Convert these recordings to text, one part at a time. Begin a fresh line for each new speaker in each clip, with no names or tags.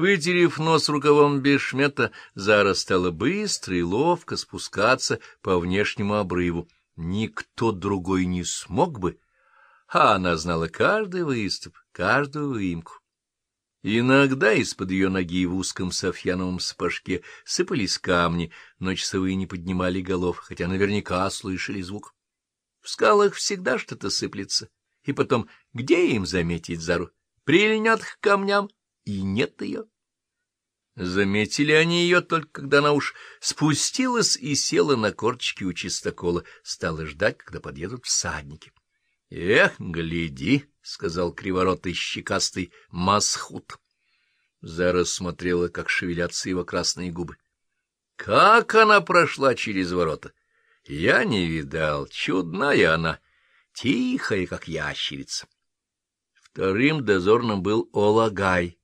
Вытерев нос рукавом бешмета, Зара стала быстро и ловко спускаться по внешнему обрыву. Никто другой не смог бы, а она знала каждый выступ, каждую выемку. Иногда из-под ее ноги в узком софьяновом сапожке сыпались камни, но часовые не поднимали голов, хотя наверняка слышали звук. В скалах всегда что-то сыплется, и потом, где им заметить Зару? Прильнет к камням, и нет ее. Заметили они ее только, когда она уж спустилась и села на корточки у чистокола, стала ждать, когда подъедут всадники. — Эх, гляди, — сказал криворотый щекастый масхут. Зара смотрела, как шевелятся его красные губы. Как она прошла через ворота! Я не видал, чудная она, тихая, как ящерица. Вторым дозорным был Олагай,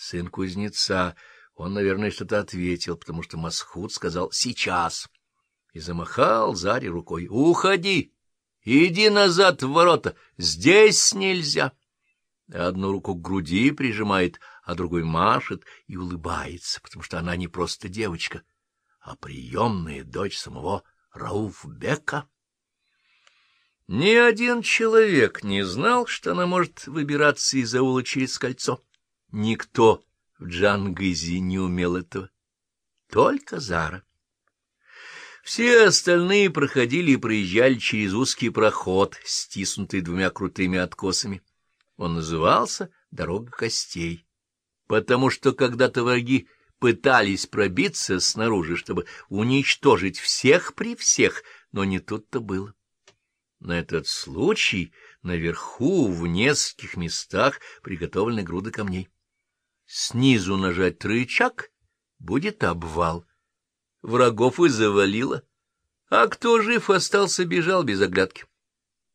сын кузнеца. Он, наверное, что-то ответил, потому что Масхут сказал «сейчас» и замахал Заре рукой «Уходи! Иди назад в ворота! Здесь нельзя!» Одну руку к груди прижимает, а другой машет и улыбается, потому что она не просто девочка, а приемная дочь самого Рауфбека. Ни один человек не знал, что она может выбираться из аула через кольцо. Никто в Джангизе не умел этого. Только Зара. Все остальные проходили и проезжали через узкий проход, стиснутый двумя крутыми откосами. Он назывался «Дорога костей», потому что когда-то враги пытались пробиться снаружи, чтобы уничтожить всех при всех, но не тут-то было. На этот случай наверху в нескольких местах приготовлены груды камней. Снизу нажать рычаг — будет обвал. Врагов и завалило, а кто жив остался, бежал без оглядки.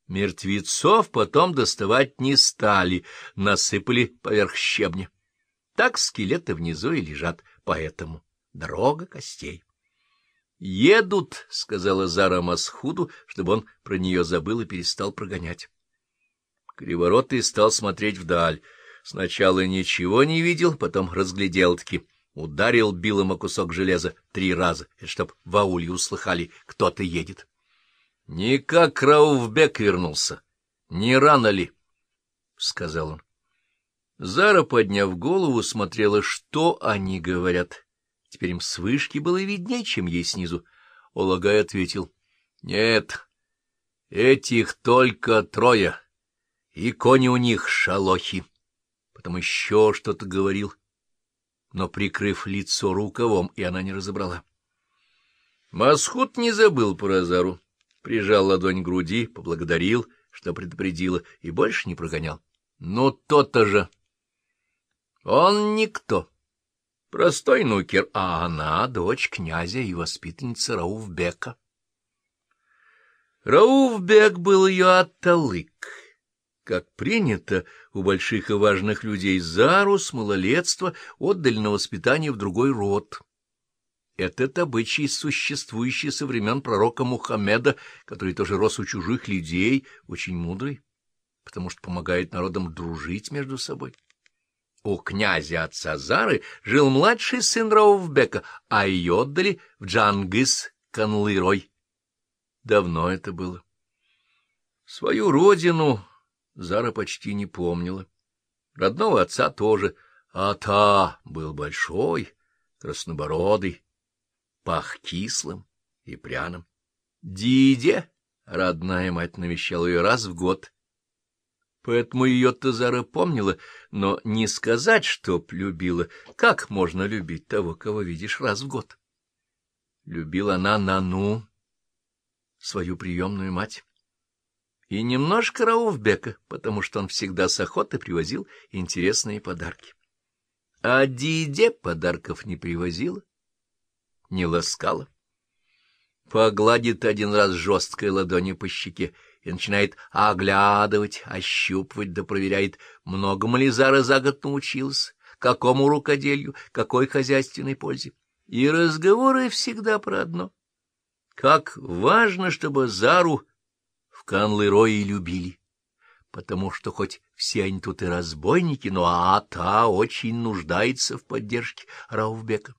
Мертвецов потом доставать не стали, насыпали поверх щебня. Так скелеты внизу и лежат, поэтому дорога костей. «Едут», — сказала Зара Масхуду, чтобы он про нее забыл и перестал прогонять. Криворотый стал смотреть вдаль. Сначала ничего не видел, потом разглядел-таки. Ударил билом о кусок железа три раза, чтоб в ауле услыхали, кто-то едет. — Не как Рауфбек вернулся. Не рано ли? — сказал он. Зара, подняв голову, смотрела, что они говорят. Теперь им с вышки было виднее, чем ей снизу. Олагай ответил. — Нет, этих только трое, и кони у них шалохи. Потом еще что-то говорил, но прикрыв лицо рукавом, и она не разобрала. Масхут не забыл про Азару, прижал ладонь к груди, поблагодарил, что предупредила, и больше не прогонял. Ну, то-то же! Он никто. Простой нукер, а она — дочь князя и воспитанница Рауфбека. Рауфбек был ее аталык. Как принято, у больших и важных людей зарус, малолетство отдали на воспитание в другой род. Этот обычай, существующий со времен пророка Мухаммеда, который тоже рос у чужих людей, очень мудрый, потому что помогает народам дружить между собой. У князя отца Зары жил младший сын Раувбека, а ее отдали в Джангыс Канлырой. Давно это было. Свою родину Зара почти не помнила. Родного отца тоже, а та был большой, краснобородый, пах кислым и пряным. Диде, родная мать, навещала ее раз в год — Поэтому ее Тазара помнила, но не сказать, чтоб любила. Как можно любить того, кого видишь раз в год? Любила она Нану, свою приемную мать. И немножко Рауфбека, потому что он всегда с охотой привозил интересные подарки. А Диде подарков не привозила, не ласкала. Погладит один раз жесткой ладонью по щеке и начинает оглядывать, ощупывать да проверяет, многому ли за год научилась, какому рукоделию, какой хозяйственной пользе. И разговоры всегда про одно. Как важно, чтобы Зару в Канлырое любили, потому что хоть все они тут и разбойники, но а та очень нуждается в поддержке Раувбека.